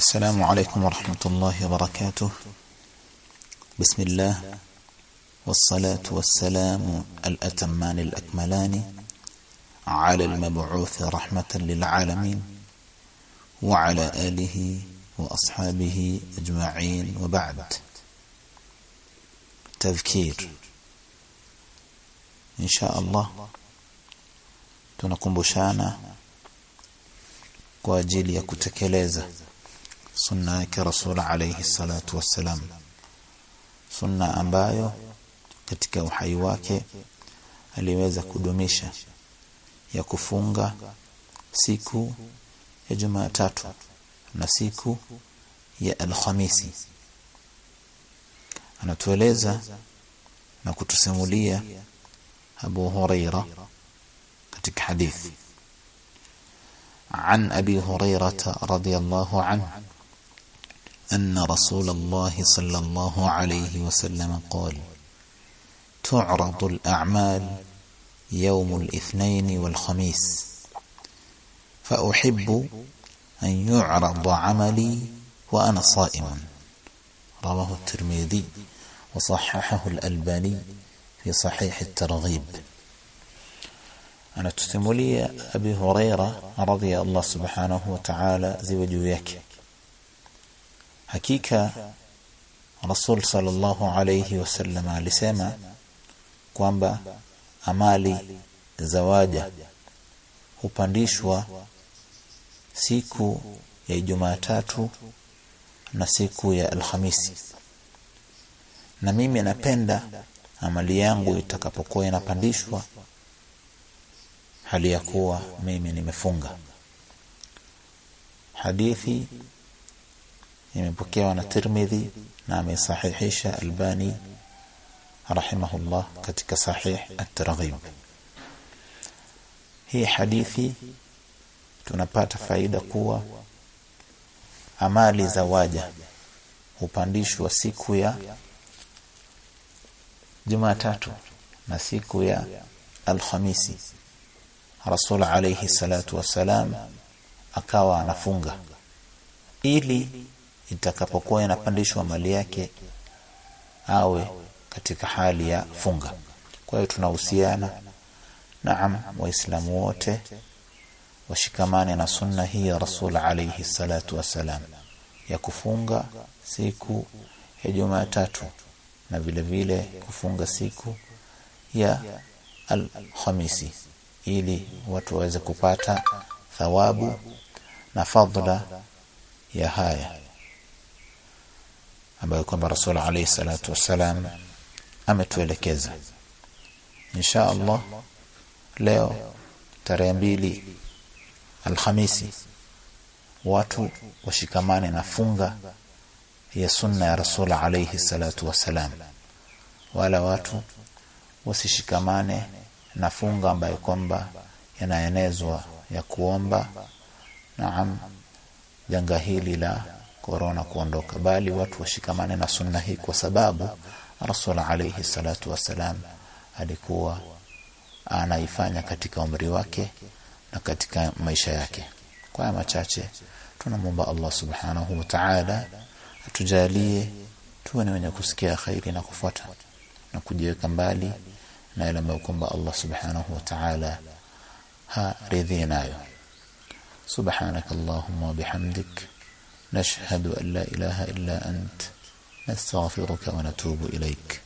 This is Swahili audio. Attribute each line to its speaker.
Speaker 1: السلام عليكم ورحمة الله وبركاته. بسم الله والصلاة والسلام الأتمان الأكملان على المبعوث رحمة للعالمين وعلى آله وأصحابه أجمعين وبعد. تذكير. إن شاء الله tunakumbushana kwa ajili ya kutekeleza sunna yake rasul alayhi salatu wassalam sunna ambayo katika uhai wake aliweza kudumisha ya kufunga siku ya Jumatatu na siku ya Alhamisi anatueleza na kutusimulia Abu Huraira katika hadithi عن أبي هريرة رضي الله عنه أن رسول الله صلى الله عليه وسلم قال تعرض الأعمال يوم الاثنين والخميس فأحب أن يعرض عملي وأنا صائم. رواه الترمذي وصححه الألباني في صحيح الترغيب. Huraira radhiya Allah subhanahu wa ta'ala ziwe juu yake hakika Rasul sallallahu alayhi wasallam alisema kwamba amali za waja hupandishwa siku ya Jumatatu na siku ya Alhamisi. Na mimi napenda amali yangu itakapokuwa inapandishwa hali ya kuwa mimi nimefunga. Hadithi imepokewa na Tirmidhi na amesahihisha Albani rahimahullah katika sahih at-Targhib. Hii hadithi tunapata faida kuwa amali za waja hupandishwa siku ya Jumatatu na siku ya Alhamisi. Rasul alayhi salatu wassalam akawa anafunga. Ili itakapokuwa inapandishwa mali yake awe katika hali ya funga. Kwa hiyo tunahusiana naam, waislamu wote washikamane na sunna hii ya Rasul alayhi salatu wassalam ya kufunga siku ya Jumatatu na vile vile kufunga siku ya Alhamisi ili watu waweze kupata thawabu na fadla ya haya ambayo kwamba Rasul alayhi salatu wassalam ametuelekeza. Insha Allah leo tarehe mbili Alhamisi watu washikamane na funga ya sunna ya Rasul alayhi salatu wassalam. Wala watu wasishikamane na funga ambayo kwamba yanaenezwa ya kuomba. Naam janga hili la korona kuondoka, bali watu washikamane na sunna hii, kwa sababu Rasul alayhi salatu wassalam alikuwa anaifanya katika umri wake na katika maisha yake. Kwa haya machache, tunamwomba Allah subhanahu wa ta'ala atujalie tuwe ni wenye kusikia khairi na kufuata na kujiweka mbali na yale ambayo kwamba Allah subhanahu wa ta'ala haridhi nayo. subhanakallahumma wa bihamdik نشهد أن لا إله إلا أنت. نستغفرك ونتوب إليك.